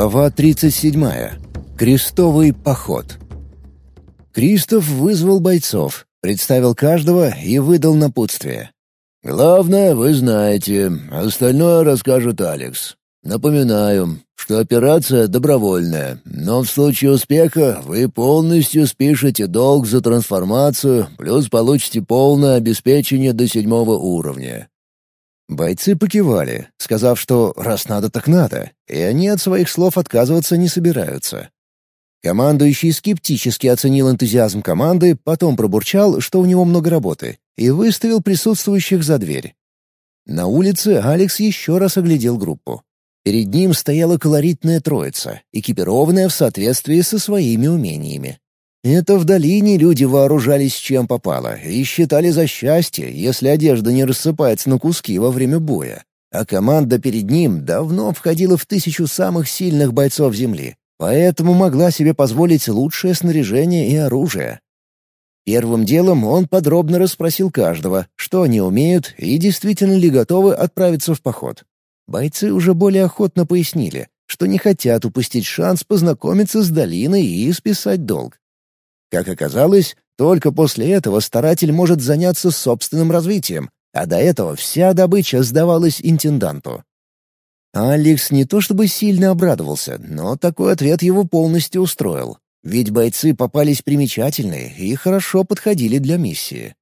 Глава 37. Крестовый поход. Кристоф вызвал бойцов, представил каждого и выдал напутствие. «Главное, вы знаете, остальное расскажет Алекс. Напоминаю, что операция добровольная, но в случае успеха вы полностью спишете долг за трансформацию, плюс получите полное обеспечение до седьмого уровня. Бойцы покивали, сказав, что раз надо, так надо, и они от своих слов отказываться не собираются. Командующий скептически оценил энтузиазм команды, потом пробурчал, что у него много работы, и выставил присутствующих за дверь. На улице Алекс еще раз оглядел группу. Перед ним стояла колоритная троица, экипированная в соответствии со своими умениями. Это в долине люди вооружались чем попало и считали за счастье, если одежда не рассыпается на куски во время боя. А команда перед ним давно входила в тысячу самых сильных бойцов Земли, поэтому могла себе позволить лучшее снаряжение и оружие. Первым делом он подробно расспросил каждого, что они умеют и действительно ли готовы отправиться в поход. Бойцы уже более охотно пояснили, что не хотят упустить шанс познакомиться с долиной и списать долг. Как оказалось, только после этого старатель может заняться собственным развитием, а до этого вся добыча сдавалась интенданту. Алекс не то чтобы сильно обрадовался, но такой ответ его полностью устроил. Ведь бойцы попались примечательные и хорошо подходили для миссии.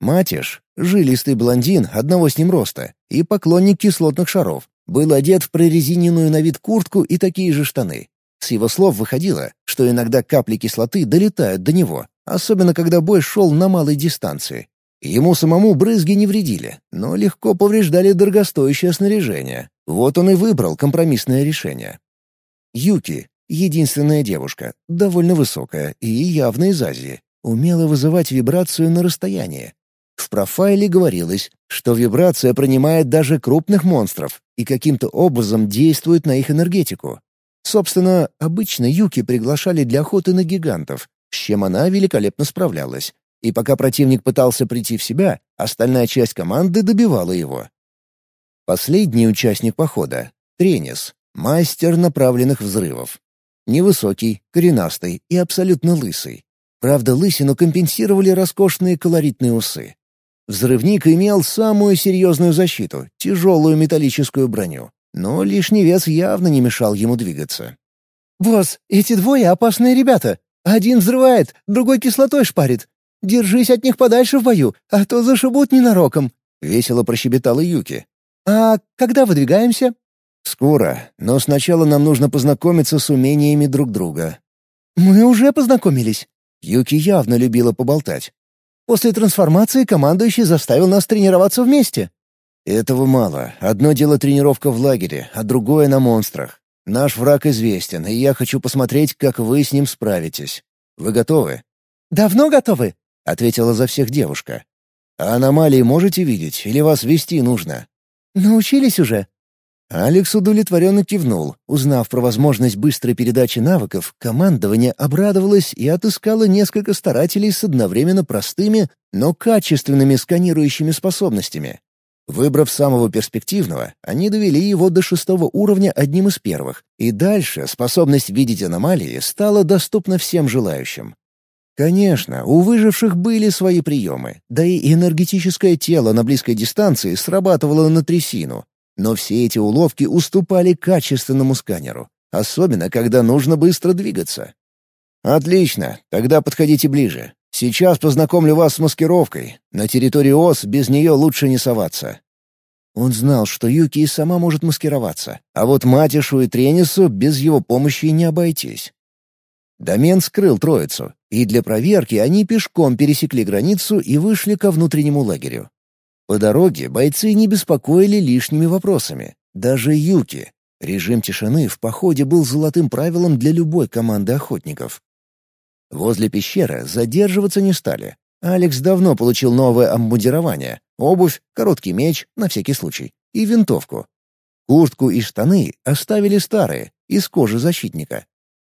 Матиш, жилистый блондин одного с ним роста и поклонник кислотных шаров, был одет в прорезиненную на вид куртку и такие же штаны. С его слов выходило, что иногда капли кислоты долетают до него, особенно когда бой шел на малой дистанции. Ему самому брызги не вредили, но легко повреждали дорогостоящее снаряжение. Вот он и выбрал компромиссное решение. Юки, единственная девушка, довольно высокая и явно из Азии, умела вызывать вибрацию на расстоянии. В профайле говорилось, что вибрация принимает даже крупных монстров и каким-то образом действует на их энергетику. Собственно, обычно Юки приглашали для охоты на гигантов, с чем она великолепно справлялась. И пока противник пытался прийти в себя, остальная часть команды добивала его. Последний участник похода — Тренис, мастер направленных взрывов. Невысокий, коренастый и абсолютно лысый. Правда, лысину компенсировали роскошные колоритные усы. Взрывник имел самую серьезную защиту — тяжелую металлическую броню но лишний вес явно не мешал ему двигаться. «Босс, эти двое опасные ребята. Один взрывает, другой кислотой шпарит. Держись от них подальше в бою, а то зашибут ненароком», — весело прощебетала Юки. «А когда выдвигаемся?» «Скоро, но сначала нам нужно познакомиться с умениями друг друга». «Мы уже познакомились». Юки явно любила поболтать. «После трансформации командующий заставил нас тренироваться вместе. Этого мало. Одно дело тренировка в лагере, а другое на монстрах. Наш враг известен, и я хочу посмотреть, как вы с ним справитесь. Вы готовы?» «Давно готовы», — ответила за всех девушка. «А аномалии можете видеть, или вас вести нужно?» «Научились уже». Алекс удовлетворенно кивнул. Узнав про возможность быстрой передачи навыков, командование обрадовалось и отыскало несколько старателей с одновременно простыми, но качественными сканирующими способностями. Выбрав самого перспективного, они довели его до шестого уровня одним из первых, и дальше способность видеть аномалии стала доступна всем желающим. Конечно, у выживших были свои приемы, да и энергетическое тело на близкой дистанции срабатывало на трясину, но все эти уловки уступали качественному сканеру, особенно когда нужно быстро двигаться. «Отлично, тогда подходите ближе. Сейчас познакомлю вас с маскировкой. На территории ОС без нее лучше не соваться». Он знал, что Юки и сама может маскироваться, а вот Матишу и Тренису без его помощи не обойтись. Домен скрыл троицу, и для проверки они пешком пересекли границу и вышли ко внутреннему лагерю. По дороге бойцы не беспокоили лишними вопросами. Даже Юки. Режим тишины в походе был золотым правилом для любой команды охотников. Возле пещеры задерживаться не стали. Алекс давно получил новое обмундирование — обувь, короткий меч, на всякий случай, и винтовку. Куртку и штаны оставили старые, из кожи защитника.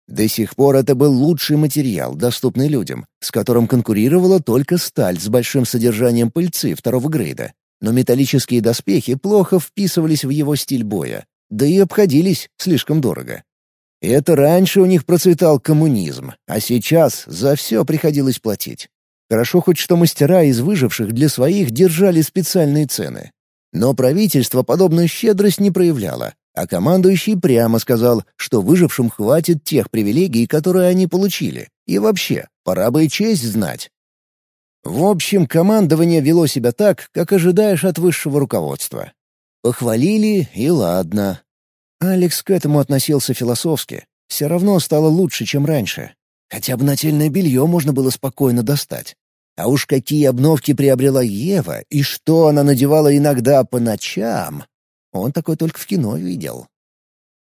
До сих пор это был лучший материал, доступный людям, с которым конкурировала только сталь с большим содержанием пыльцы второго грейда. Но металлические доспехи плохо вписывались в его стиль боя, да и обходились слишком дорого. Это раньше у них процветал коммунизм, а сейчас за все приходилось платить. Хорошо хоть что мастера из выживших для своих держали специальные цены. Но правительство подобную щедрость не проявляло, а командующий прямо сказал, что выжившим хватит тех привилегий, которые они получили. И вообще, пора бы и честь знать. В общем, командование вело себя так, как ожидаешь от высшего руководства. Похвалили, и ладно. Алекс к этому относился философски. Все равно стало лучше, чем раньше. Хотя бы нательное белье можно было спокойно достать. А уж какие обновки приобрела Ева, и что она надевала иногда по ночам. Он такой только в кино видел.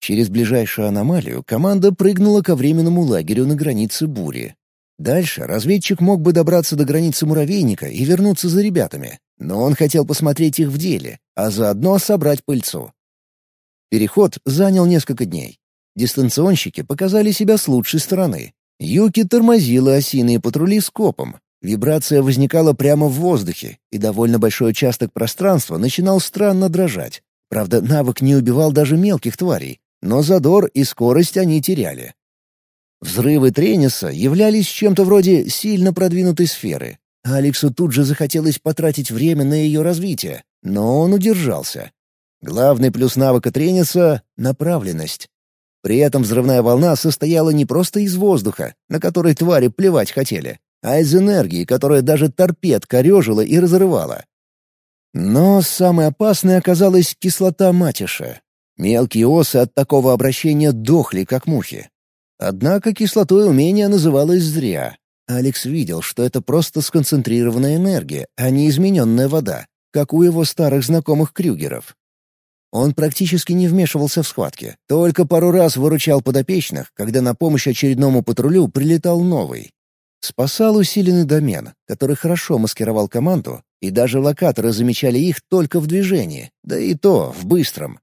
Через ближайшую аномалию команда прыгнула ко временному лагерю на границе бури. Дальше разведчик мог бы добраться до границы муравейника и вернуться за ребятами, но он хотел посмотреть их в деле, а заодно собрать пыльцу. Переход занял несколько дней. Дистанционщики показали себя с лучшей стороны. Юки тормозила осиные патрули скопом. Вибрация возникала прямо в воздухе, и довольно большой участок пространства начинал странно дрожать. Правда, навык не убивал даже мелких тварей, но задор и скорость они теряли. Взрывы Трениса являлись чем-то вроде сильно продвинутой сферы. Алексу тут же захотелось потратить время на ее развитие, но он удержался. Главный плюс навыка Трениса — направленность. При этом взрывная волна состояла не просто из воздуха, на который твари плевать хотели, а из энергии, которая даже торпед корежила и разрывала. Но самой опасной оказалась кислота матиша. Мелкие осы от такого обращения дохли, как мухи. Однако кислотой умения называлось зря. Алекс видел, что это просто сконцентрированная энергия, а не измененная вода, как у его старых знакомых Крюгеров. Он практически не вмешивался в схватки, только пару раз выручал подопечных, когда на помощь очередному патрулю прилетал новый. Спасал усиленный домен, который хорошо маскировал команду, и даже локаторы замечали их только в движении, да и то в быстром.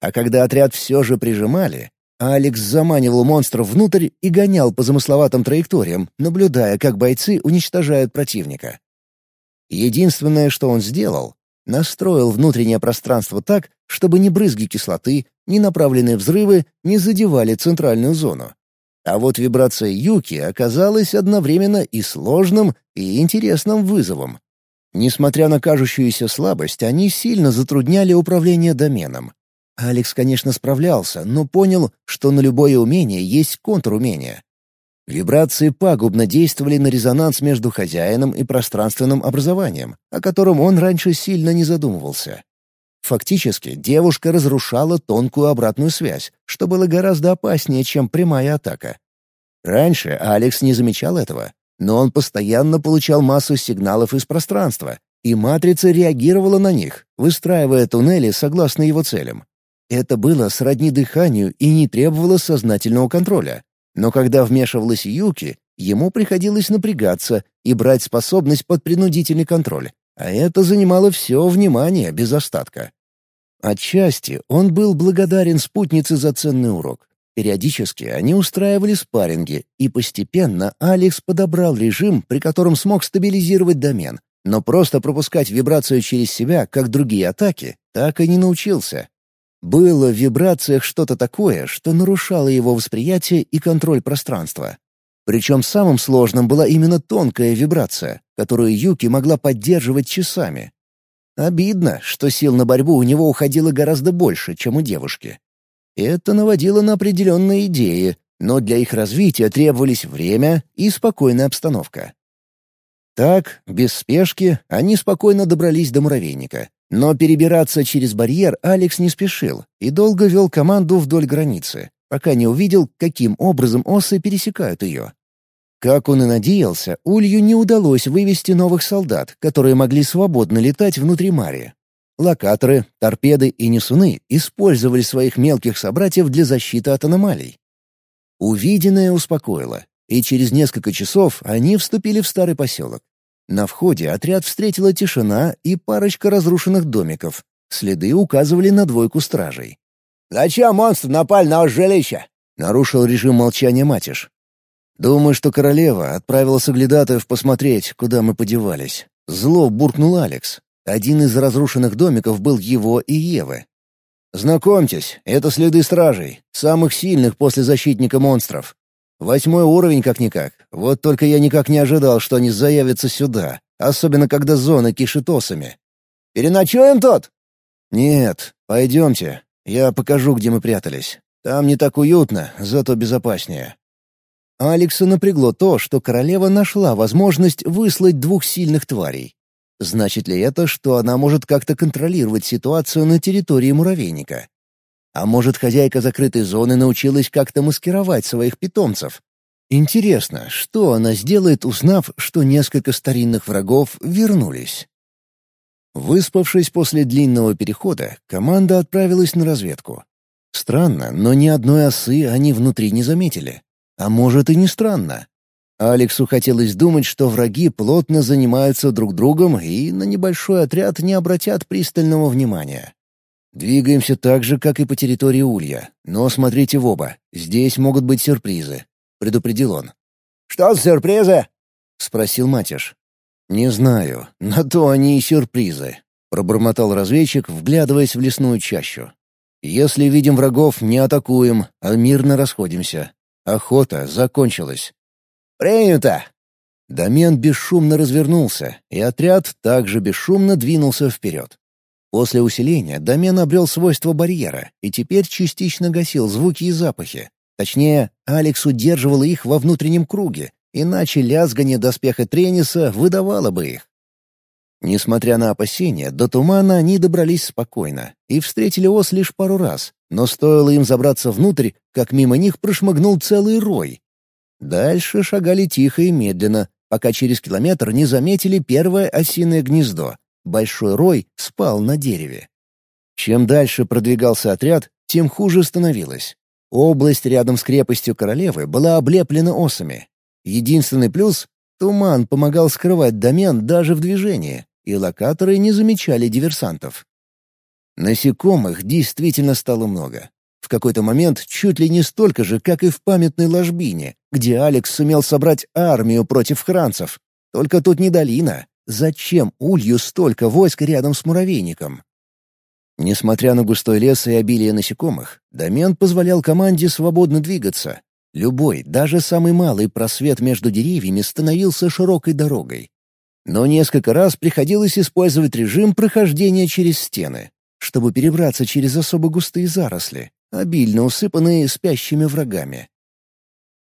А когда отряд все же прижимали, Алекс заманивал монстров внутрь и гонял по замысловатым траекториям, наблюдая, как бойцы уничтожают противника. Единственное, что он сделал, Настроил внутреннее пространство так, чтобы ни брызги кислоты, ни направленные взрывы не задевали центральную зону. А вот вибрация Юки оказалась одновременно и сложным, и интересным вызовом. Несмотря на кажущуюся слабость, они сильно затрудняли управление доменом. Алекс, конечно, справлялся, но понял, что на любое умение есть контрумение. Вибрации пагубно действовали на резонанс между хозяином и пространственным образованием, о котором он раньше сильно не задумывался. Фактически, девушка разрушала тонкую обратную связь, что было гораздо опаснее, чем прямая атака. Раньше Алекс не замечал этого, но он постоянно получал массу сигналов из пространства, и матрица реагировала на них, выстраивая туннели согласно его целям. Это было сродни дыханию и не требовало сознательного контроля. Но когда вмешивалась Юки, ему приходилось напрягаться и брать способность под принудительный контроль, а это занимало все внимание без остатка. Отчасти он был благодарен спутнице за ценный урок. Периодически они устраивали спарринги, и постепенно Алекс подобрал режим, при котором смог стабилизировать домен, но просто пропускать вибрацию через себя, как другие атаки, так и не научился. Было в вибрациях что-то такое, что нарушало его восприятие и контроль пространства. Причем самым сложным была именно тонкая вибрация, которую Юки могла поддерживать часами. Обидно, что сил на борьбу у него уходило гораздо больше, чем у девушки. Это наводило на определенные идеи, но для их развития требовались время и спокойная обстановка. Так, без спешки, они спокойно добрались до муравейника, но перебираться через барьер Алекс не спешил и долго вел команду вдоль границы, пока не увидел, каким образом осы пересекают ее. Как он и надеялся, Улью не удалось вывести новых солдат, которые могли свободно летать внутри Марии. Локаторы, торпеды и несуны использовали своих мелких собратьев для защиты от аномалий. Увиденное успокоило, и через несколько часов они вступили в старый поселок. На входе отряд встретила тишина и парочка разрушенных домиков. Следы указывали на двойку стражей. «Зачем монстр напали на жилище?» — нарушил режим молчания Матиш. «Думаю, что королева отправила соглядатаев посмотреть, куда мы подевались». Зло буркнул Алекс. Один из разрушенных домиков был его и Евы. Знакомьтесь, это следы стражей, самых сильных после защитника монстров. Восьмой уровень как-никак. Вот только я никак не ожидал, что они заявятся сюда, особенно когда зона кишит осами. «Переночуем тут?» «Нет, пойдемте. Я покажу, где мы прятались. Там не так уютно, зато безопаснее». Алекса напрягло то, что королева нашла возможность выслать двух сильных тварей. Значит ли это, что она может как-то контролировать ситуацию на территории муравейника? А может, хозяйка закрытой зоны научилась как-то маскировать своих питомцев? Интересно, что она сделает, узнав, что несколько старинных врагов вернулись? Выспавшись после длинного перехода, команда отправилась на разведку. Странно, но ни одной осы они внутри не заметили. А может и не странно. Алексу хотелось думать, что враги плотно занимаются друг другом и на небольшой отряд не обратят пристального внимания. Двигаемся так же, как и по территории Улья. Но смотрите в оба, здесь могут быть сюрпризы», — предупредил он. «Что за сюрпризы?» — спросил Матиш. «Не знаю, на то они и сюрпризы», — пробормотал разведчик, вглядываясь в лесную чащу. «Если видим врагов, не атакуем, а мирно расходимся. Охота закончилась. «Принято!» Домен бесшумно развернулся, и отряд также бесшумно двинулся вперед. После усиления домен обрел свойства барьера и теперь частично гасил звуки и запахи. Точнее, Алекс удерживал их во внутреннем круге, иначе лязгание доспеха Трениса выдавало бы их. Несмотря на опасения, до тумана они добрались спокойно и встретили ос лишь пару раз, но стоило им забраться внутрь, как мимо них прошмыгнул целый рой, Дальше шагали тихо и медленно, пока через километр не заметили первое осиное гнездо. Большой рой спал на дереве. Чем дальше продвигался отряд, тем хуже становилось. Область рядом с крепостью королевы была облеплена осами. Единственный плюс — туман помогал скрывать домен даже в движении, и локаторы не замечали диверсантов. Насекомых действительно стало много. В какой-то момент чуть ли не столько же, как и в памятной ложбине, где Алекс сумел собрать армию против хранцев. Только тут не долина. Зачем Улью столько войск рядом с муравейником? Несмотря на густой лес и обилие насекомых, домен позволял команде свободно двигаться. Любой, даже самый малый просвет между деревьями становился широкой дорогой. Но несколько раз приходилось использовать режим прохождения через стены, чтобы перебраться через особо густые заросли обильно усыпанные спящими врагами.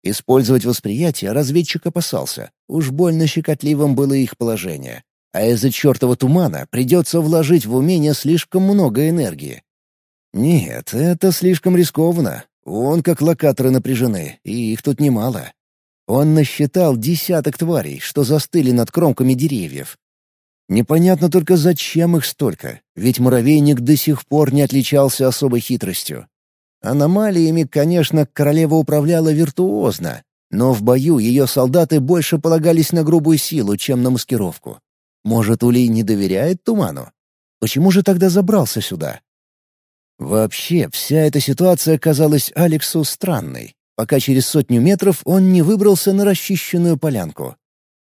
Использовать восприятие разведчик опасался, уж больно щекотливым было их положение. А из-за чертова тумана придется вложить в умение слишком много энергии. Нет, это слишком рискованно. Вон как локаторы напряжены, и их тут немало. Он насчитал десяток тварей, что застыли над кромками деревьев. Непонятно только, зачем их столько, ведь муравейник до сих пор не отличался особой хитростью. Аномалиями, конечно, королева управляла виртуозно, но в бою ее солдаты больше полагались на грубую силу, чем на маскировку. Может, Улей не доверяет туману? Почему же тогда забрался сюда? Вообще, вся эта ситуация казалась Алексу странной, пока через сотню метров он не выбрался на расчищенную полянку.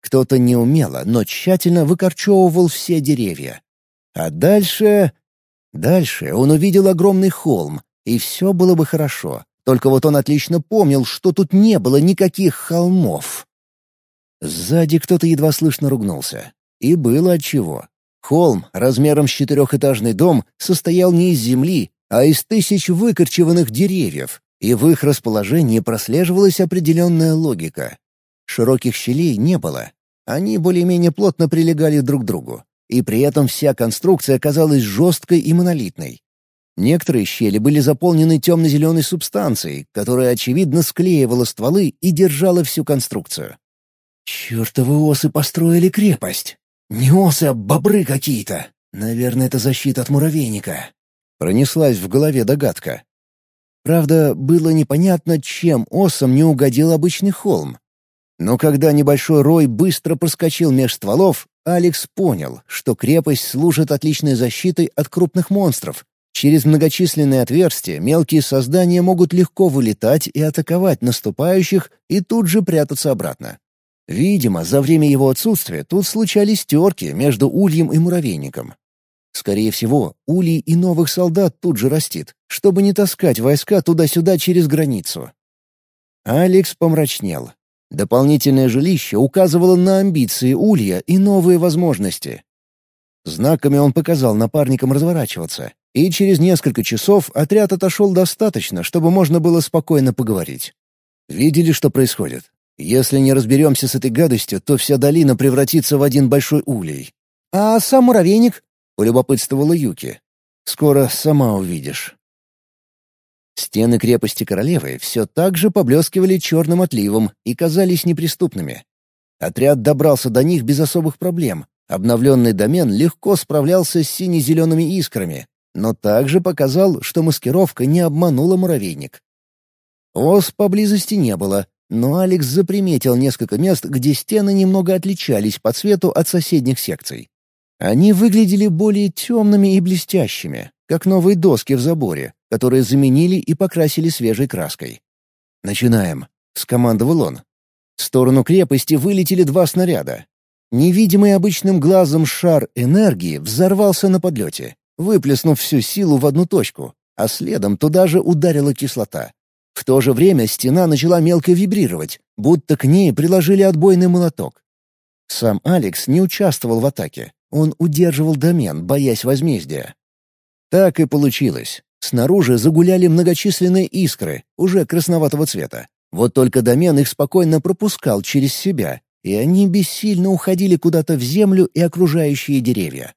Кто-то неумело, но тщательно выкорчевывал все деревья. А дальше... Дальше он увидел огромный холм, и все было бы хорошо. Только вот он отлично помнил, что тут не было никаких холмов. Сзади кто-то едва слышно ругнулся. И было отчего. Холм размером с четырехэтажный дом состоял не из земли, а из тысяч выкорчеванных деревьев, и в их расположении прослеживалась определенная логика. Широких щелей не было. Они более-менее плотно прилегали друг к другу, и при этом вся конструкция казалась жесткой и монолитной. Некоторые щели были заполнены темно-зеленой субстанцией, которая, очевидно, склеивала стволы и держала всю конструкцию. «Чертовы осы построили крепость! Не осы, а бобры какие-то! Наверное, это защита от муравейника!» Пронеслась в голове догадка. Правда, было непонятно, чем осам не угодил обычный холм. Но когда небольшой рой быстро проскочил меж стволов, Алекс понял, что крепость служит отличной защитой от крупных монстров, Через многочисленные отверстия мелкие создания могут легко вылетать и атаковать наступающих и тут же прятаться обратно. Видимо, за время его отсутствия тут случались терки между ульем и муравейником. Скорее всего, улей и новых солдат тут же растит, чтобы не таскать войска туда-сюда через границу. Алекс помрачнел. Дополнительное жилище указывало на амбиции улья и новые возможности. Знаками он показал напарникам разворачиваться, и через несколько часов отряд отошел достаточно, чтобы можно было спокойно поговорить. Видели, что происходит? Если не разберемся с этой гадостью, то вся долина превратится в один большой улей. «А сам муравейник?» — полюбопытствовала Юки. «Скоро сама увидишь». Стены крепости королевы все так же поблескивали черным отливом и казались неприступными. Отряд добрался до них без особых проблем. Обновленный домен легко справлялся с сине-зелеными искрами, но также показал, что маскировка не обманула муравейник. Ос поблизости не было, но Алекс заприметил несколько мест, где стены немного отличались по цвету от соседних секций. Они выглядели более темными и блестящими, как новые доски в заборе, которые заменили и покрасили свежей краской. «Начинаем», — скомандовал он. В сторону крепости вылетели два снаряда. Невидимый обычным глазом шар энергии взорвался на подлете, выплеснув всю силу в одну точку, а следом туда же ударила кислота. В то же время стена начала мелко вибрировать, будто к ней приложили отбойный молоток. Сам Алекс не участвовал в атаке. Он удерживал домен, боясь возмездия. Так и получилось. Снаружи загуляли многочисленные искры, уже красноватого цвета. Вот только домен их спокойно пропускал через себя, и они бессильно уходили куда-то в землю и окружающие деревья.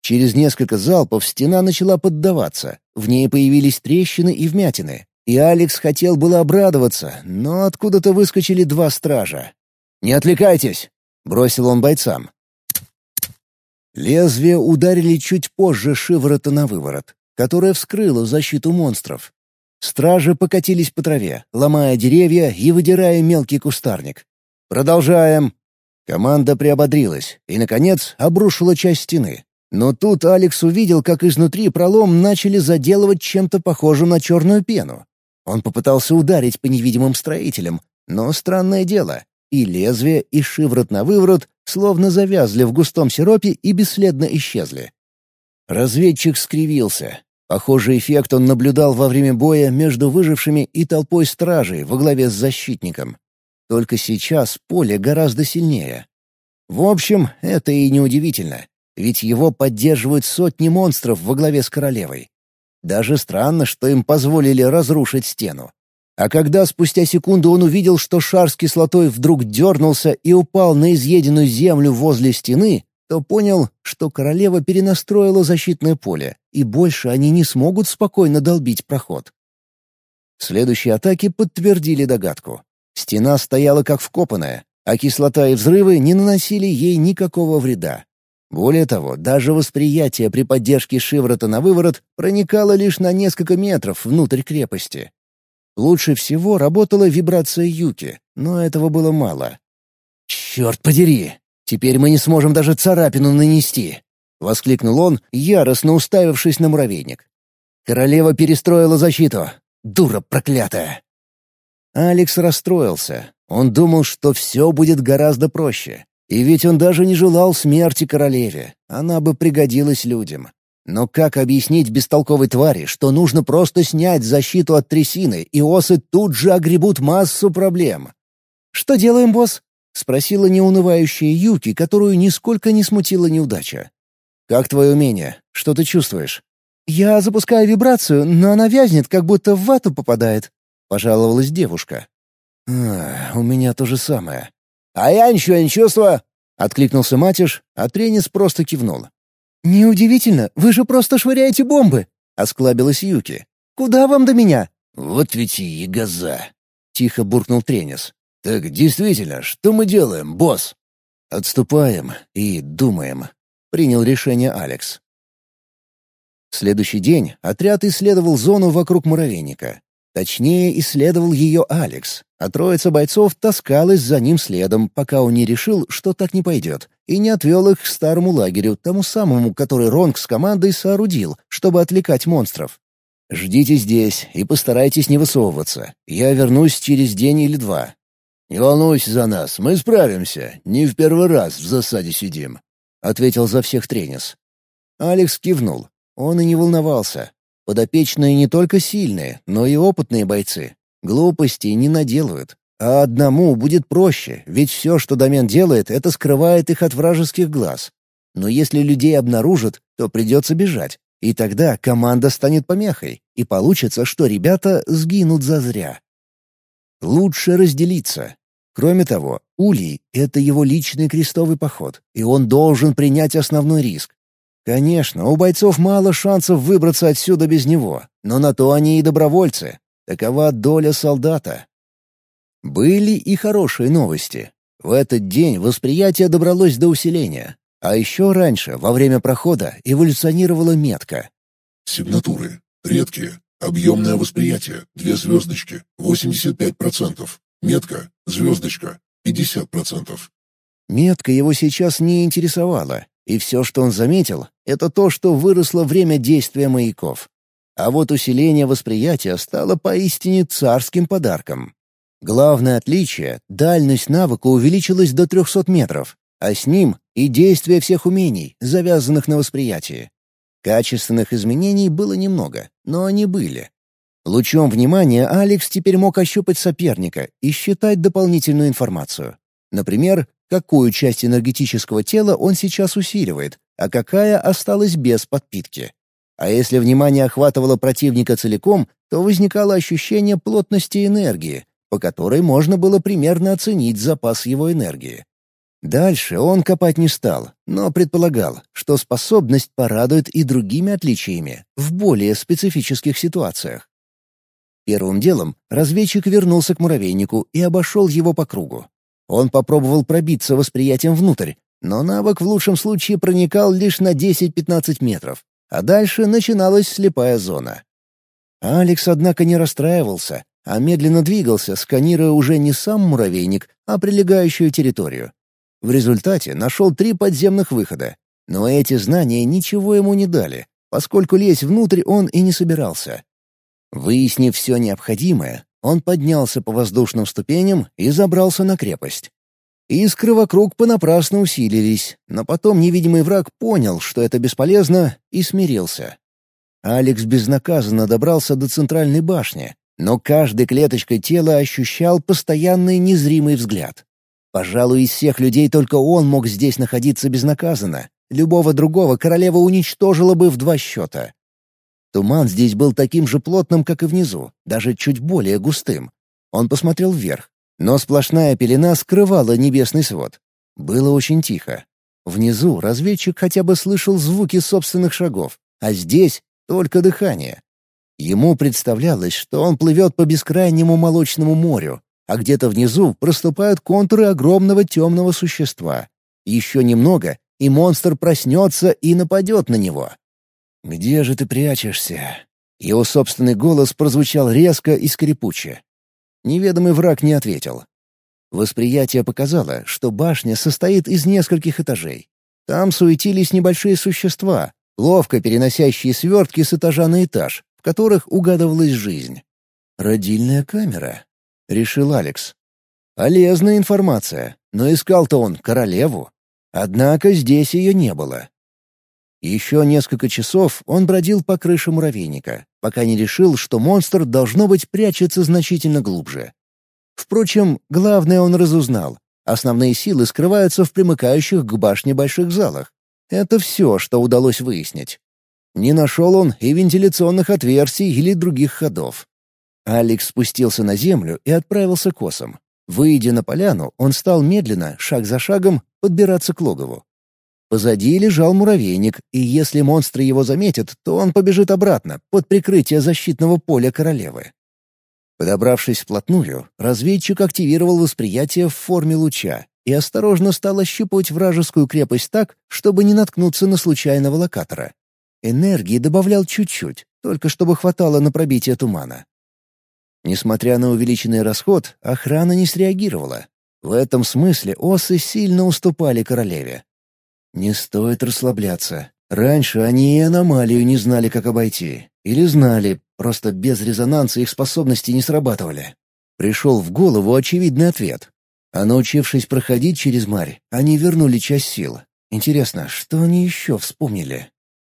Через несколько залпов стена начала поддаваться, в ней появились трещины и вмятины, и Алекс хотел было обрадоваться, но откуда-то выскочили два стража. «Не отвлекайтесь!» — бросил он бойцам. Лезвия ударили чуть позже шиворота на выворот, которая вскрыла защиту монстров. Стражи покатились по траве, ломая деревья и выдирая мелкий кустарник. «Продолжаем!» Команда приободрилась и, наконец, обрушила часть стены. Но тут Алекс увидел, как изнутри пролом начали заделывать чем-то похожим на черную пену. Он попытался ударить по невидимым строителям, но странное дело, и лезвие, и шиворот на выворот словно завязли в густом сиропе и бесследно исчезли. Разведчик скривился. Похожий эффект он наблюдал во время боя между выжившими и толпой стражей во главе с защитником. Только сейчас поле гораздо сильнее. В общем, это и неудивительно, ведь его поддерживают сотни монстров во главе с королевой. Даже странно, что им позволили разрушить стену. А когда спустя секунду он увидел, что шар с кислотой вдруг дернулся и упал на изъеденную землю возле стены, то понял, что королева перенастроила защитное поле, и больше они не смогут спокойно долбить проход. Следующие атаки подтвердили догадку. Стена стояла как вкопанная, а кислота и взрывы не наносили ей никакого вреда. Более того, даже восприятие при поддержке шиворота на выворот проникало лишь на несколько метров внутрь крепости. Лучше всего работала вибрация Юки, но этого было мало. «Черт подери! Теперь мы не сможем даже царапину нанести!» — воскликнул он, яростно уставившись на муравейник. «Королева перестроила защиту! Дура проклятая!» Алекс расстроился. Он думал, что все будет гораздо проще. И ведь он даже не желал смерти королеве. Она бы пригодилась людям. Но как объяснить бестолковой твари, что нужно просто снять защиту от трясины, и осы тут же огребут массу проблем? «Что делаем, босс?» — спросила неунывающая Юки, которую нисколько не смутила неудача. «Как твое умение? Что ты чувствуешь?» «Я запускаю вибрацию, но она вязнет, как будто в вату попадает», — пожаловалась девушка. «А, у меня то же самое». «А я ничего не чувствую», — откликнулся Матиш, а Тренис просто кивнул. «Неудивительно, вы же просто швыряете бомбы!» — осклабилась Юки. «Куда вам до меня?» «Вот ведь и ягоза!» — тихо буркнул Тренис. «Так действительно, что мы делаем, босс?» «Отступаем и думаем», — принял решение Алекс. В следующий день отряд исследовал зону вокруг муравейника. Точнее, исследовал ее Алекс, а троица бойцов таскалась за ним следом, пока он не решил, что так не пойдет, и не отвел их к старому лагерю, тому самому, который Ронг с командой соорудил, чтобы отвлекать монстров. «Ждите здесь и постарайтесь не высовываться. Я вернусь через день или два». «Не волнуйся за нас, мы справимся. Не в первый раз в засаде сидим», — ответил за всех Тренис. Алекс кивнул. Он и не волновался. Подопечные не только сильные, но и опытные бойцы. Глупостей не наделают. А одному будет проще, ведь все, что домен делает, это скрывает их от вражеских глаз. Но если людей обнаружат, то придется бежать. И тогда команда станет помехой, и получится, что ребята сгинут зазря. Лучше разделиться. Кроме того, Улей — это его личный крестовый поход, и он должен принять основной риск. Конечно, у бойцов мало шансов выбраться отсюда без него, но на то они и добровольцы. Такова доля солдата. Были и хорошие новости. В этот день восприятие добралось до усиления. А еще раньше, во время прохода, эволюционировала метка. Сигнатуры. Редкие. Объемное восприятие. Две звездочки. 85%. Метка. Звездочка. 50%. Метка его сейчас не интересовала, и все, что он заметил, это то, что выросло время действия маяков. А вот усиление восприятия стало поистине царским подарком. Главное отличие — дальность навыка увеличилась до 300 метров, а с ним и действие всех умений, завязанных на восприятии. Качественных изменений было немного, но они были. Лучом внимания Алекс теперь мог ощупать соперника и считать дополнительную информацию. Например, какую часть энергетического тела он сейчас усиливает, а какая осталась без подпитки. А если внимание охватывало противника целиком, то возникало ощущение плотности энергии, по которой можно было примерно оценить запас его энергии. Дальше он копать не стал, но предполагал, что способность порадует и другими отличиями в более специфических ситуациях. Первым делом разведчик вернулся к муравейнику и обошел его по кругу. Он попробовал пробиться восприятием внутрь, но навык в лучшем случае проникал лишь на 10-15 метров, а дальше начиналась слепая зона. Алекс, однако, не расстраивался, а медленно двигался, сканируя уже не сам муравейник, а прилегающую территорию. В результате нашел три подземных выхода, но эти знания ничего ему не дали, поскольку лезть внутрь он и не собирался. Выяснив все необходимое, он поднялся по воздушным ступеням и забрался на крепость. Искры вокруг понапрасну усилились, но потом невидимый враг понял, что это бесполезно, и смирился. Алекс безнаказанно добрался до центральной башни, но каждой клеточкой тела ощущал постоянный незримый взгляд. Пожалуй, из всех людей только он мог здесь находиться безнаказанно. Любого другого королева уничтожила бы в два счета. Туман здесь был таким же плотным, как и внизу, даже чуть более густым. Он посмотрел вверх, но сплошная пелена скрывала небесный свод. Было очень тихо. Внизу разведчик хотя бы слышал звуки собственных шагов, а здесь только дыхание. Ему представлялось, что он плывет по бескрайнему молочному морю, а где-то внизу проступают контуры огромного темного существа. Еще немного, и монстр проснется и нападет на него. «Где же ты прячешься?» Его собственный голос прозвучал резко и скрипуче. Неведомый враг не ответил. Восприятие показало, что башня состоит из нескольких этажей. Там суетились небольшие существа, ловко переносящие свертки с этажа на этаж, в которых угадывалась жизнь. «Родильная камера», — решил Алекс. Полезная информация, но искал-то он королеву. Однако здесь ее не было. Еще несколько часов он бродил по крыше муравейника, пока не решил, что монстр, должно быть, прячется значительно глубже. Впрочем, главное он разузнал. Основные силы скрываются в примыкающих к башне больших залах. Это все, что удалось выяснить. Не нашел он и вентиляционных отверстий или других ходов. Алекс спустился на землю и отправился к осам. Выйдя на поляну, он стал медленно, шаг за шагом, подбираться к логову. Позади лежал муравейник, и если монстры его заметят, то он побежит обратно, под прикрытие защитного поля королевы. Подобравшись вплотную, разведчик активировал восприятие в форме луча и осторожно стал ощупывать вражескую крепость так, чтобы не наткнуться на случайного локатора. Энергии добавлял чуть-чуть, только чтобы хватало на пробитие тумана. Несмотря на увеличенный расход, охрана не среагировала. В этом смысле осы сильно уступали королеве. Не стоит расслабляться. Раньше они и аномалию не знали, как обойти. Или знали, просто без резонанса их способности не срабатывали. Пришел в голову очевидный ответ. А научившись проходить через марь, они вернули часть сил. Интересно, что они еще вспомнили?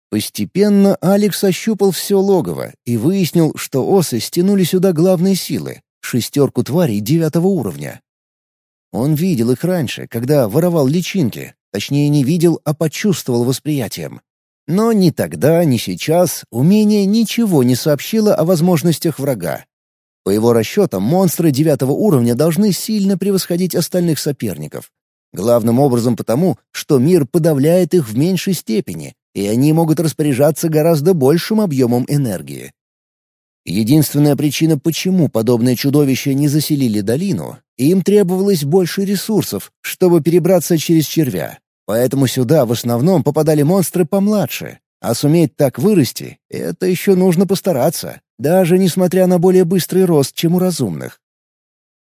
Постепенно Алекс ощупал все логово и выяснил, что осы стянули сюда главные силы — шестерку тварей девятого уровня. Он видел их раньше, когда воровал личинки, точнее не видел, а почувствовал восприятием. Но ни тогда, ни сейчас умение ничего не сообщило о возможностях врага. По его расчетам, монстры девятого уровня должны сильно превосходить остальных соперников. Главным образом потому, что мир подавляет их в меньшей степени, и они могут распоряжаться гораздо большим объемом энергии. Единственная причина, почему подобные чудовища не заселили долину, им требовалось больше ресурсов, чтобы перебраться через червя. Поэтому сюда в основном попадали монстры помладше, а суметь так вырасти — это еще нужно постараться, даже несмотря на более быстрый рост, чем у разумных.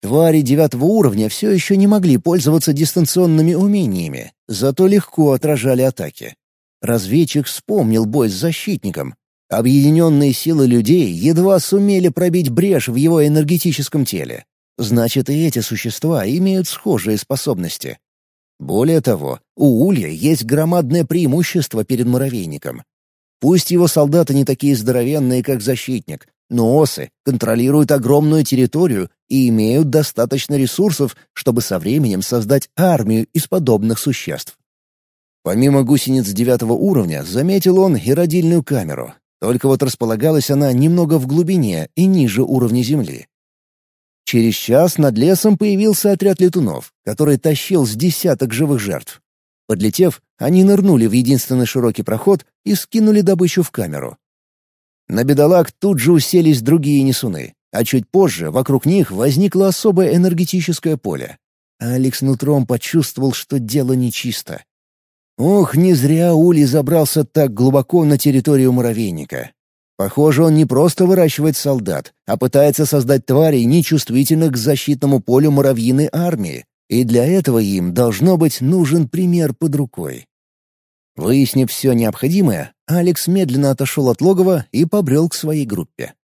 Твари девятого уровня все еще не могли пользоваться дистанционными умениями, зато легко отражали атаки. Разведчик вспомнил бой с защитником. Объединенные силы людей едва сумели пробить брешь в его энергетическом теле. Значит, и эти существа имеют схожие способности. Более того, у Улья есть громадное преимущество перед муравейником. Пусть его солдаты не такие здоровенные, как защитник, но осы контролируют огромную территорию и имеют достаточно ресурсов, чтобы со временем создать армию из подобных существ. Помимо гусениц девятого уровня, заметил он и родильную камеру. Только вот располагалась она немного в глубине и ниже уровня земли. Через час над лесом появился отряд летунов, который тащил с десяток живых жертв. Подлетев, они нырнули в единственный широкий проход и скинули добычу в камеру. На бедолаг тут же уселись другие несуны, а чуть позже вокруг них возникло особое энергетическое поле. Алекс нутром почувствовал, что дело нечисто. Ох, не зря Ули забрался так глубоко на территорию муравейника. Похоже, он не просто выращивает солдат, а пытается создать тварей, нечувствительных к защитному полю муравьиной армии, и для этого им, должно быть, нужен пример под рукой. Выяснив все необходимое, Алекс медленно отошел от логова и побрел к своей группе.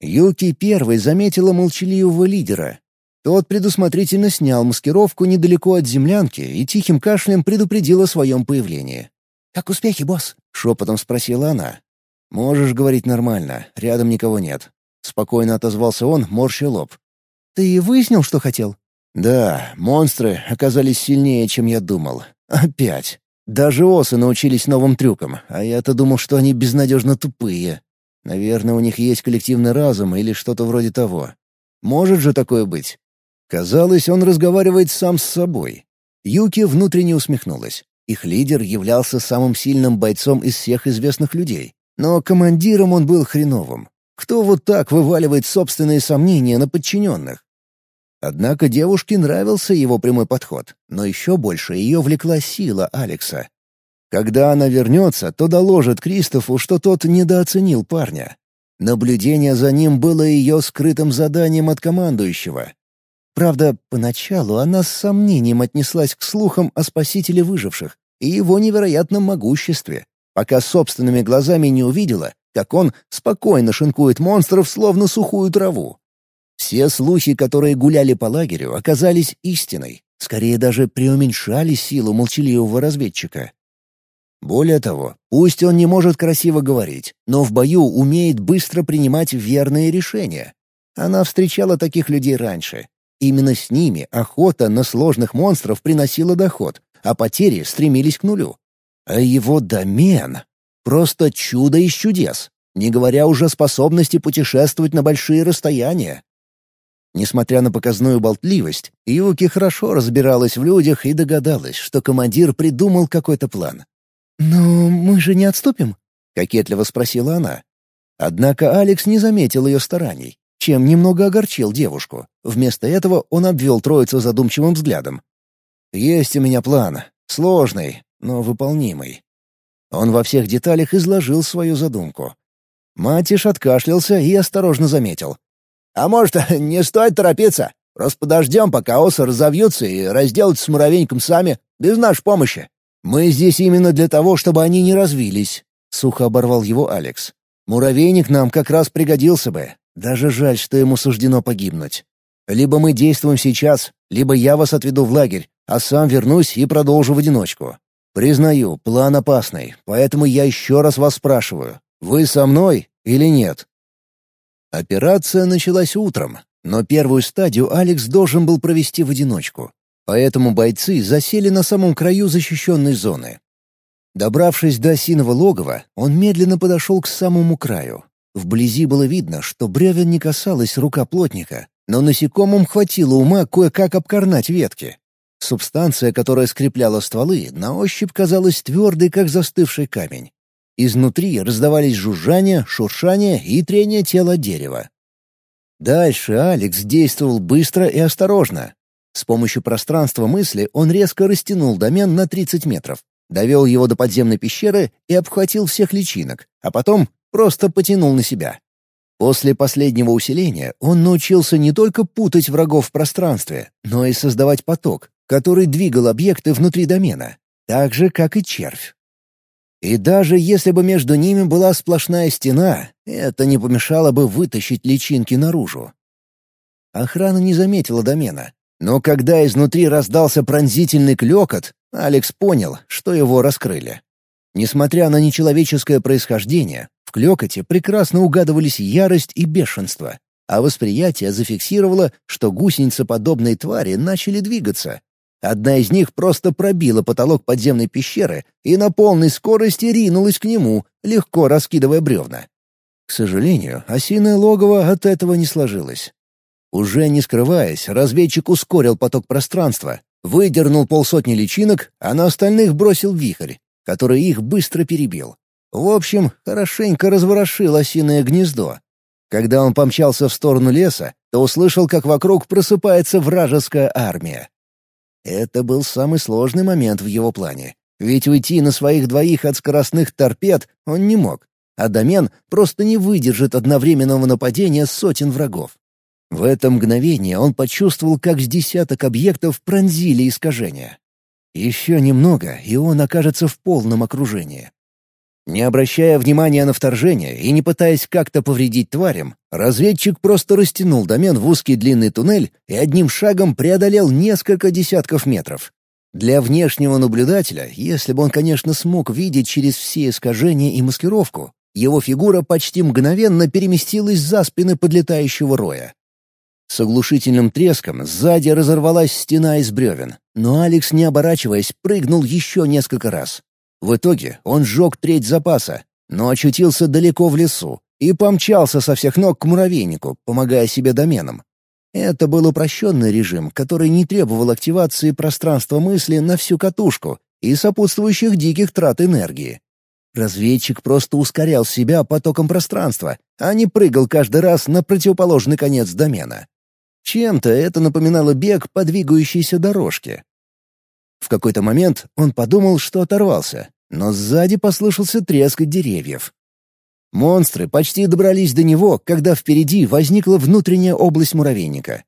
Юки первой заметила молчаливого лидера. Тот предусмотрительно снял маскировку недалеко от землянки и тихим кашлем предупредил о своем появлении. «Как успехи, босс?» — шепотом спросила она. «Можешь говорить нормально, рядом никого нет». Спокойно отозвался он, морща лоб. «Ты выяснил, что хотел?» «Да, монстры оказались сильнее, чем я думал. Опять. Даже осы научились новым трюкам, а я-то думал, что они безнадежно тупые. Наверное, у них есть коллективный разум или что-то вроде того. Может же такое быть?» Казалось, он разговаривает сам с собой. Юки внутренне усмехнулась. Их лидер являлся самым сильным бойцом из всех известных людей. Но командиром он был хреновым. Кто вот так вываливает собственные сомнения на подчиненных? Однако девушке нравился его прямой подход, но еще больше ее влекла сила Алекса. Когда она вернется, то доложит Кристофу, что тот недооценил парня. Наблюдение за ним было ее скрытым заданием от командующего. Правда, поначалу она с сомнением отнеслась к слухам о спасителе выживших и его невероятном могуществе пока собственными глазами не увидела, как он спокойно шинкует монстров, словно сухую траву. Все слухи, которые гуляли по лагерю, оказались истиной, скорее даже преуменьшали силу молчаливого разведчика. Более того, пусть он не может красиво говорить, но в бою умеет быстро принимать верные решения. Она встречала таких людей раньше. Именно с ними охота на сложных монстров приносила доход, а потери стремились к нулю. А его домен — просто чудо из чудес, не говоря уже о способности путешествовать на большие расстояния. Несмотря на показную болтливость, Юки хорошо разбиралась в людях и догадалась, что командир придумал какой-то план. «Но мы же не отступим?» — кокетливо спросила она. Однако Алекс не заметил ее стараний, чем немного огорчил девушку. Вместо этого он обвел троицу задумчивым взглядом. «Есть у меня план. Сложный, но выполнимый. Он во всех деталях изложил свою задумку. Матиш откашлялся и осторожно заметил. «А может, не стоит торопиться? Просто подождем, пока осы разовьются и разделаются с муравейником сами, без нашей помощи». «Мы здесь именно для того, чтобы они не развились», — сухо оборвал его Алекс. «Муравейник нам как раз пригодился бы. Даже жаль, что ему суждено погибнуть. Либо мы действуем сейчас, либо я вас отведу в лагерь, а сам вернусь и продолжу в одиночку. Признаю, план опасный, поэтому я еще раз вас спрашиваю, вы со мной или нет? Операция началась утром, но первую стадию Алекс должен был провести в одиночку. Поэтому бойцы засели на самом краю защищенной зоны. Добравшись до осиного логова, он медленно подошел к самому краю. Вблизи было видно, что бревен не касалась рука плотника, но насекомым хватило ума кое-как обкорнать ветки. Субстанция, которая скрепляла стволы, на ощупь казалась твердой, как застывший камень. Изнутри раздавались жужжание, шуршание и трение тела дерева. Дальше Алекс действовал быстро и осторожно. С помощью пространства мысли он резко растянул домен на 30 метров, довел его до подземной пещеры и обхватил всех личинок, а потом просто потянул на себя. После последнего усиления он научился не только путать врагов в пространстве, но и создавать поток, который двигал объекты внутри домена, так же, как и червь. И даже если бы между ними была сплошная стена, это не помешало бы вытащить личинки наружу. Охрана не заметила домена, но когда изнутри раздался пронзительный клёкот, Алекс понял, что его раскрыли. Несмотря на нечеловеческое происхождение, в клёкоте прекрасно угадывались ярость и бешенство, а восприятие зафиксировало, что гусеницеподобные твари начали двигаться, Одна из них просто пробила потолок подземной пещеры и на полной скорости ринулась к нему, легко раскидывая бревна. К сожалению, осиное логово от этого не сложилось. Уже не скрываясь, разведчик ускорил поток пространства, выдернул полсотни личинок, а на остальных бросил вихрь, который их быстро перебил. В общем, хорошенько разворошил осиное гнездо. Когда он помчался в сторону леса, то услышал, как вокруг просыпается вражеская армия. Это был самый сложный момент в его плане. Ведь уйти на своих двоих от скоростных торпед он не мог, а домен просто не выдержит одновременного нападения сотен врагов. В это мгновение он почувствовал, как с десяток объектов пронзили искажения. Еще немного, и он окажется в полном окружении. Не обращая внимания на вторжение и не пытаясь как-то повредить тварям, разведчик просто растянул домен в узкий длинный туннель и одним шагом преодолел несколько десятков метров. Для внешнего наблюдателя, если бы он, конечно, смог видеть через все искажения и маскировку, его фигура почти мгновенно переместилась за спины подлетающего роя. С оглушительным треском сзади разорвалась стена из бревен, но Алекс, не оборачиваясь, прыгнул еще несколько раз. В итоге он сжег треть запаса, но очутился далеко в лесу и помчался со всех ног к муравейнику, помогая себе доменам. Это был упрощенный режим, который не требовал активации пространства мысли на всю катушку и сопутствующих диких трат энергии. Разведчик просто ускорял себя потоком пространства, а не прыгал каждый раз на противоположный конец домена. Чем-то это напоминало бег по двигающейся дорожке. В какой-то момент он подумал, что оторвался, но сзади послышался треск деревьев. Монстры почти добрались до него, когда впереди возникла внутренняя область муравейника.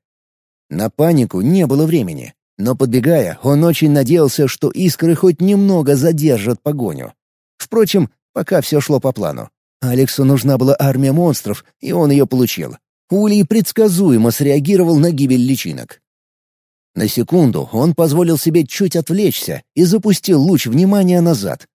На панику не было времени, но подбегая, он очень надеялся, что искры хоть немного задержат погоню. Впрочем, пока все шло по плану. Алексу нужна была армия монстров, и он ее получил. Улей предсказуемо среагировал на гибель личинок. На секунду он позволил себе чуть отвлечься и запустил луч внимания назад.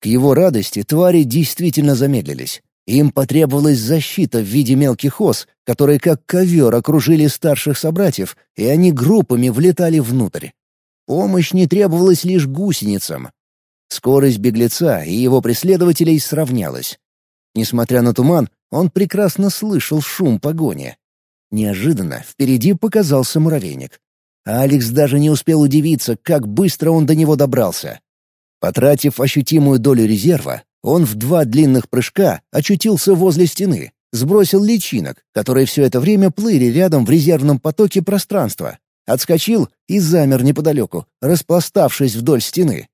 К его радости твари действительно замедлились. Им потребовалась защита в виде мелких ос, которые как ковер окружили старших собратьев, и они группами влетали внутрь. Помощь не требовалась лишь гусеницам. Скорость беглеца и его преследователей сравнялась. Несмотря на туман, он прекрасно слышал шум погони. Неожиданно впереди показался муравейник. А Алекс даже не успел удивиться, как быстро он до него добрался. Потратив ощутимую долю резерва, он в два длинных прыжка очутился возле стены, сбросил личинок, которые все это время плыли рядом в резервном потоке пространства, отскочил и замер неподалеку, распластавшись вдоль стены.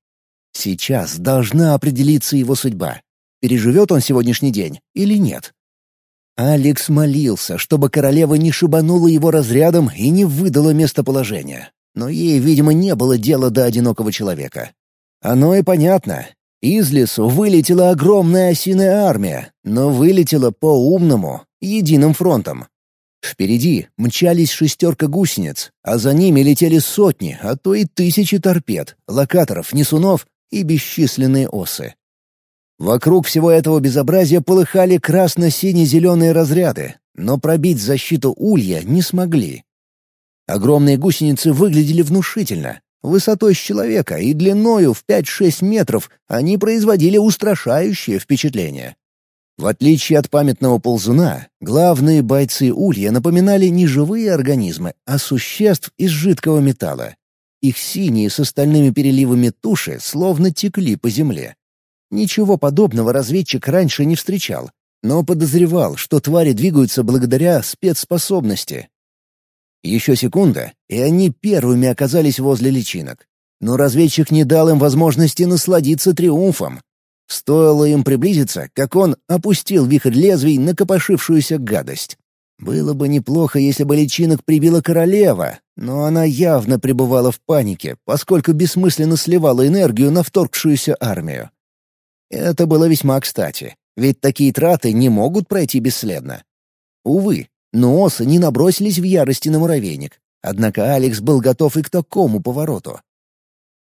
Сейчас должна определиться его судьба. Переживет он сегодняшний день или нет? Алекс молился, чтобы королева не шибанула его разрядом и не выдала местоположение. Но ей, видимо, не было дела до одинокого человека. Оно и понятно. Из лесу вылетела огромная осиная армия, но вылетела по-умному, единым фронтом. Впереди мчались шестерка гусениц, а за ними летели сотни, а то и тысячи торпед, локаторов, несунов и бесчисленные осы. Вокруг всего этого безобразия полыхали красно-сине-зеленые разряды, но пробить защиту улья не смогли. Огромные гусеницы выглядели внушительно. Высотой с человека и длиною в 5-6 метров они производили устрашающее впечатление. В отличие от памятного ползуна, главные бойцы улья напоминали не живые организмы, а существ из жидкого металла. Их синие с остальными переливами туши словно текли по земле. Ничего подобного разведчик раньше не встречал, но подозревал, что твари двигаются благодаря спецспособности. Еще секунда, и они первыми оказались возле личинок. Но разведчик не дал им возможности насладиться триумфом. Стоило им приблизиться, как он опустил вихрь лезвий на копошившуюся гадость. Было бы неплохо, если бы личинок прибила королева, но она явно пребывала в панике, поскольку бессмысленно сливала энергию на вторгшуюся армию. Это было весьма кстати, ведь такие траты не могут пройти бесследно. Увы, но осы не набросились в ярости на муравейник, однако Алекс был готов и к такому повороту.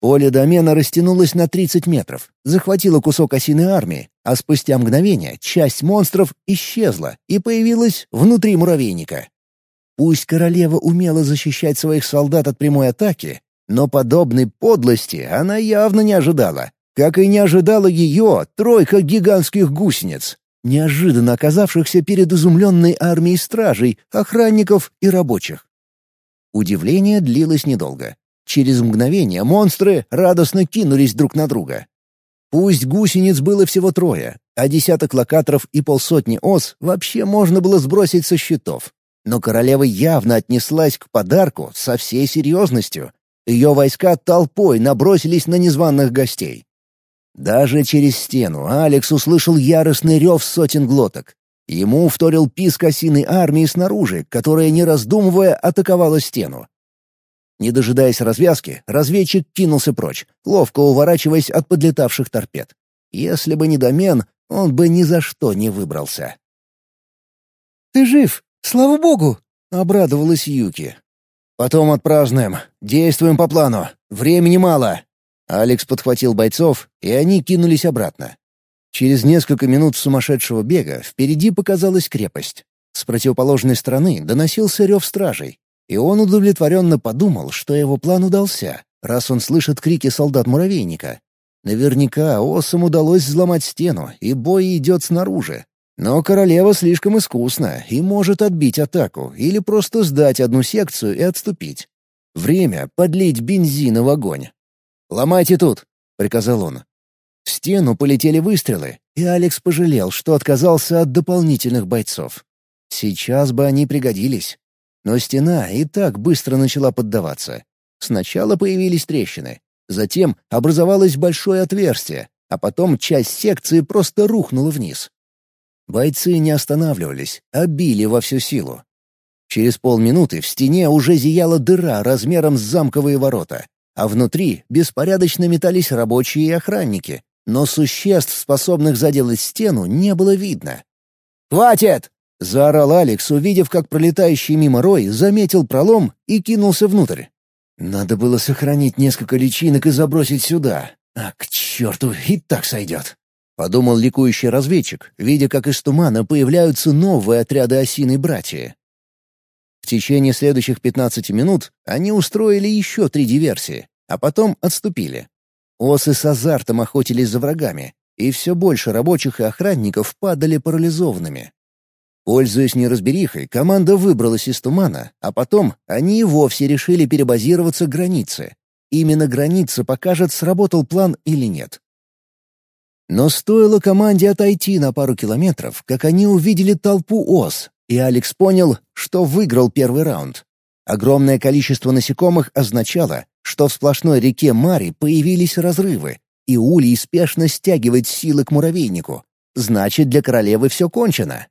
Поле домена растянулось на 30 метров, захватило кусок осиной армии, а спустя мгновение часть монстров исчезла и появилась внутри муравейника. Пусть королева умела защищать своих солдат от прямой атаки, но подобной подлости она явно не ожидала, как и не ожидала ее тройка гигантских гусениц, неожиданно оказавшихся перед изумленной армией стражей, охранников и рабочих. Удивление длилось недолго. Через мгновение монстры радостно кинулись друг на друга. Пусть гусениц было всего трое, а десяток локаторов и полсотни ос вообще можно было сбросить со счетов. Но королева явно отнеслась к подарку со всей серьезностью. Ее войска толпой набросились на незваных гостей. Даже через стену Алекс услышал яростный рев сотен глоток. Ему вторил писк осиной армии снаружи, которая, не раздумывая, атаковала стену. Не дожидаясь развязки, разведчик кинулся прочь, ловко уворачиваясь от подлетавших торпед. Если бы не домен, он бы ни за что не выбрался. «Ты жив! Слава богу!» — обрадовалась Юки. «Потом отпразднуем. Действуем по плану. Времени мало». Алекс подхватил бойцов, и они кинулись обратно. Через несколько минут сумасшедшего бега впереди показалась крепость. С противоположной стороны доносился рев стражей. И он удовлетворенно подумал, что его план удался, раз он слышит крики солдат-муравейника. Наверняка осам удалось взломать стену, и бой идет снаружи. Но королева слишком искусна и может отбить атаку или просто сдать одну секцию и отступить. Время подлить бензина в огонь. «Ломайте тут!» — приказал он. В стену полетели выстрелы, и Алекс пожалел, что отказался от дополнительных бойцов. Сейчас бы они пригодились. Но стена и так быстро начала поддаваться. Сначала появились трещины, затем образовалось большое отверстие, а потом часть секции просто рухнула вниз. Бойцы не останавливались, а били во всю силу. Через полминуты в стене уже зияла дыра размером с замковые ворота, а внутри беспорядочно метались рабочие и охранники, но существ, способных заделать стену, не было видно. «Хватит!» — заорал Алекс, увидев, как пролетающий мимо Рой заметил пролом и кинулся внутрь. «Надо было сохранить несколько личинок и забросить сюда. А, к черту, и так сойдет!» — подумал ликующий разведчик, видя, как из тумана появляются новые отряды осиной братья. В течение следующих 15 минут они устроили еще три диверсии, а потом отступили. Осы с азартом охотились за врагами, и все больше рабочих и охранников падали парализованными. Пользуясь неразберихой, команда выбралась из тумана, а потом они и вовсе решили перебазироваться к границе. Именно граница покажет, сработал план или нет. Но стоило команде отойти на пару километров, как они увидели толпу ос, и Алекс понял, что выиграл первый раунд. Огромное количество насекомых означало, что в сплошной реке Мари появились разрывы, и Улей спешно стягивает силы к муравейнику. Значит, для королевы все кончено.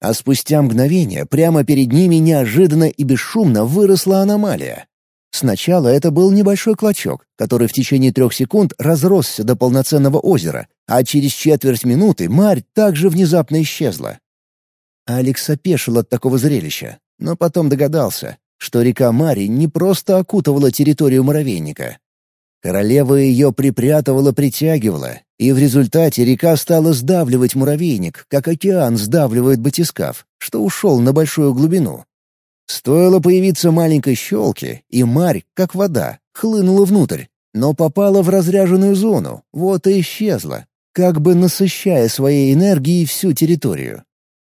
А спустя мгновение прямо перед ними неожиданно и бесшумно выросла аномалия. Сначала это был небольшой клочок, который в течение трех секунд разросся до полноценного озера, а через четверть минуты марь также внезапно исчезла. Алекс опешил от такого зрелища, но потом догадался, что река Мари не просто окутывала территорию муравейника. Королева ее припрятывала-притягивала, и в результате река стала сдавливать муравейник, как океан сдавливает батискаф, что ушел на большую глубину. Стоило появиться маленькой щелке, и марь, как вода, хлынула внутрь, но попала в разряженную зону, вот и исчезла, как бы насыщая своей энергией всю территорию.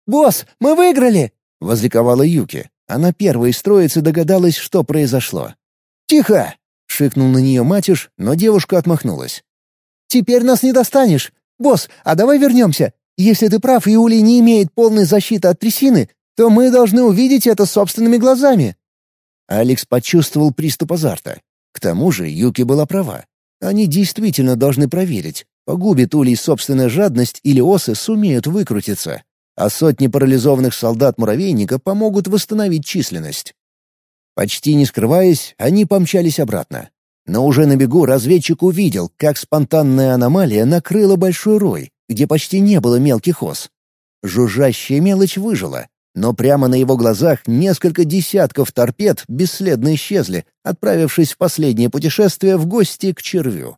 «Босс, мы выиграли!» — возликовала Юки. Она первой из троицы догадалась, что произошло. «Тихо!» — шикнул на нее Матюш, но девушка отмахнулась. «Теперь нас не достанешь. Босс, а давай вернемся. Если ты прав, и Ули не имеет полной защиты от трясины, то мы должны увидеть это собственными глазами». Алекс почувствовал приступ азарта. К тому же Юки была права. Они действительно должны проверить, погубит Улей собственная жадность или осы сумеют выкрутиться, а сотни парализованных солдат муравейника помогут восстановить численность. Почти не скрываясь, они помчались обратно. Но уже на бегу разведчик увидел, как спонтанная аномалия накрыла большой рой, где почти не было мелких ос. Жужжащая мелочь выжила, но прямо на его глазах несколько десятков торпед бесследно исчезли, отправившись в последнее путешествие в гости к червю.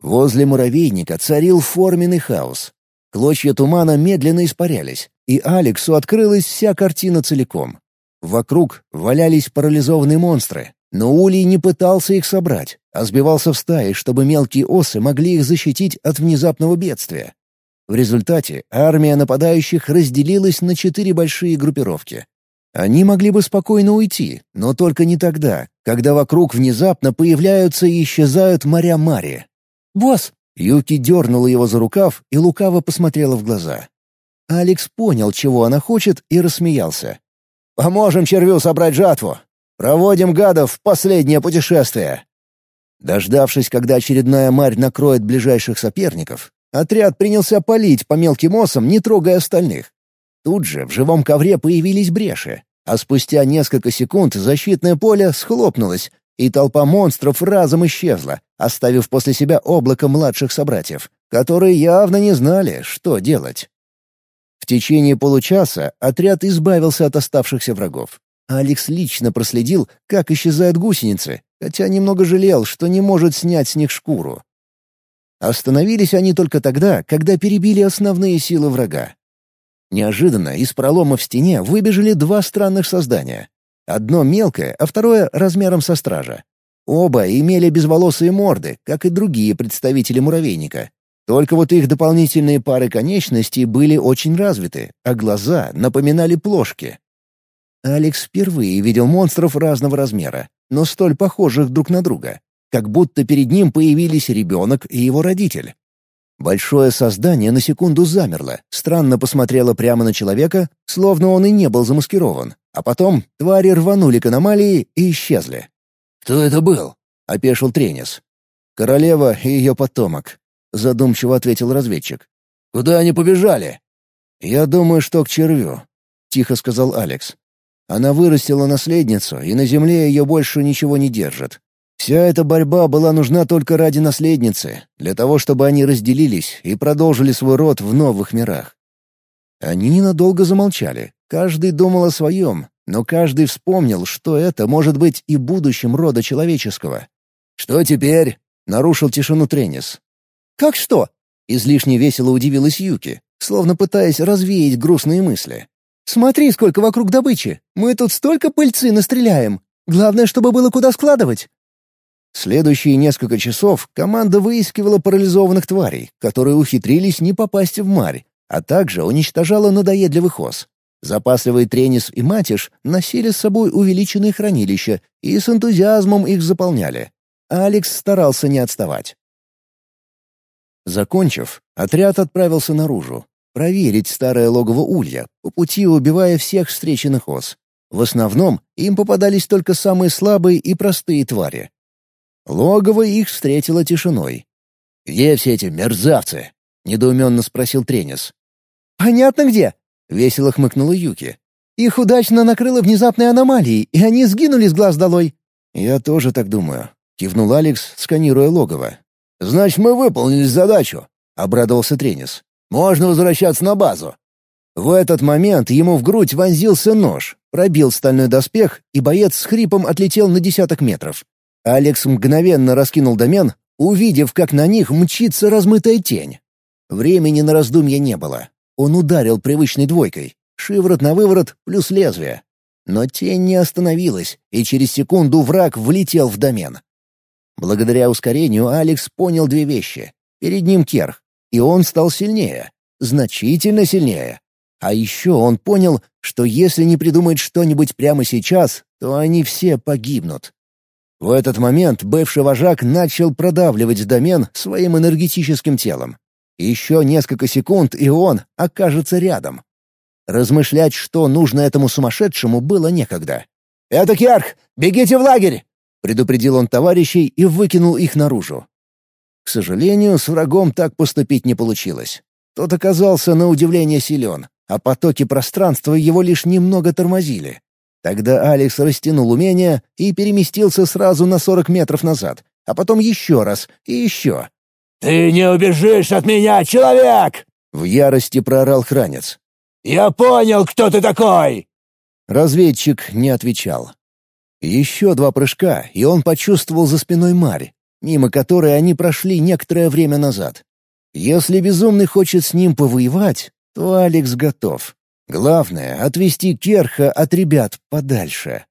Возле муравейника царил форменный хаос. Клочья тумана медленно испарялись, и Алексу открылась вся картина целиком. Вокруг валялись парализованные монстры, но Улей не пытался их собрать, а сбивался в стаи, чтобы мелкие осы могли их защитить от внезапного бедствия. В результате армия нападающих разделилась на четыре большие группировки. Они могли бы спокойно уйти, но только не тогда, когда вокруг внезапно появляются и исчезают моря Мари. «Босс!» Юки дернула его за рукав и лукаво посмотрела в глаза. Алекс понял, чего она хочет, и рассмеялся. «Поможем червю собрать жатву. Проводим гадов в последнее путешествие». Дождавшись, когда очередная марь накроет ближайших соперников, Отряд принялся палить по мелким осам, не трогая остальных. Тут же в живом ковре появились бреши, а спустя несколько секунд защитное поле схлопнулось, и толпа монстров разом исчезла, оставив после себя облако младших собратьев, которые явно не знали, что делать. В течение получаса отряд избавился от оставшихся врагов. Алекс лично проследил, как исчезают гусеницы, хотя немного жалел, что не может снять с них шкуру. Остановились они только тогда, когда перебили основные силы врага. Неожиданно из пролома в стене выбежали два странных создания. Одно мелкое, а второе размером со стража. Оба имели безволосые морды, как и другие представители муравейника. Только вот их дополнительные пары конечностей были очень развиты, а глаза напоминали плошки. Алекс впервые видел монстров разного размера, но столь похожих друг на друга как будто перед ним появились ребенок и его родитель. Большое создание на секунду замерло, странно посмотрело прямо на человека, словно он и не был замаскирован, а потом твари рванули к аномалии и исчезли. «Кто это был?» — опешил Тренис. «Королева и ее потомок», — задумчиво ответил разведчик. «Куда они побежали?» «Я думаю, что к червю», — тихо сказал Алекс. «Она вырастила наследницу, и на земле ее больше ничего не держит. Вся эта борьба была нужна только ради наследницы, для того, чтобы они разделились и продолжили свой род в новых мирах. Они ненадолго замолчали, каждый думал о своем, но каждый вспомнил, что это может быть и будущим рода человеческого. «Что теперь?» — нарушил тишину Тренис. «Как что?» — излишне весело удивилась Юки, словно пытаясь развеять грустные мысли. «Смотри, сколько вокруг добычи! Мы тут столько пыльцы настреляем! Главное, чтобы было куда складывать!» Следующие несколько часов команда выискивала парализованных тварей, которые ухитрились не попасть в марь, а также уничтожала надоедливых ос. Запасливый Тренис и Матиш носили с собой увеличенные хранилища и с энтузиазмом их заполняли. Алекс старался не отставать. Закончив, отряд отправился наружу, проверить старое логово Улья, по пути убивая всех встреченных ос. В основном им попадались только самые слабые и простые твари, Логово их встретило тишиной. «Где все эти мерзавцы?» — недоуменно спросил Тренис. «Понятно где», — весело хмыкнула Юки. «Их удачно накрыло внезапной аномалией, и они сгинули с глаз долой». «Я тоже так думаю», — кивнул Алекс, сканируя логово. «Значит, мы выполнили задачу», — обрадовался Тренис. «Можно возвращаться на базу». В этот момент ему в грудь вонзился нож, пробил стальной доспех, и боец с хрипом отлетел на десяток метров. Алекс мгновенно раскинул домен, увидев, как на них мчится размытая тень. Времени на раздумья не было. Он ударил привычной двойкой. Шиворот на выворот плюс лезвие. Но тень не остановилась, и через секунду враг влетел в домен. Благодаря ускорению Алекс понял две вещи. Перед ним Керх, и он стал сильнее. Значительно сильнее. А еще он понял, что если не придумать что-нибудь прямо сейчас, то они все погибнут. В этот момент бывший вожак начал продавливать домен своим энергетическим телом. Еще несколько секунд, и он окажется рядом. Размышлять, что нужно этому сумасшедшему, было некогда. «Это Киарх! Бегите в лагерь!» — предупредил он товарищей и выкинул их наружу. К сожалению, с врагом так поступить не получилось. Тот оказался на удивление силен, а потоки пространства его лишь немного тормозили. Тогда Алекс растянул умение и переместился сразу на сорок метров назад, а потом еще раз и еще. «Ты не убежишь от меня, человек!» — в ярости проорал хранец. «Я понял, кто ты такой!» Разведчик не отвечал. Еще два прыжка, и он почувствовал за спиной Марь, мимо которой они прошли некоторое время назад. Если безумный хочет с ним повоевать, то Алекс готов. Главное — отвести Керха от ребят подальше.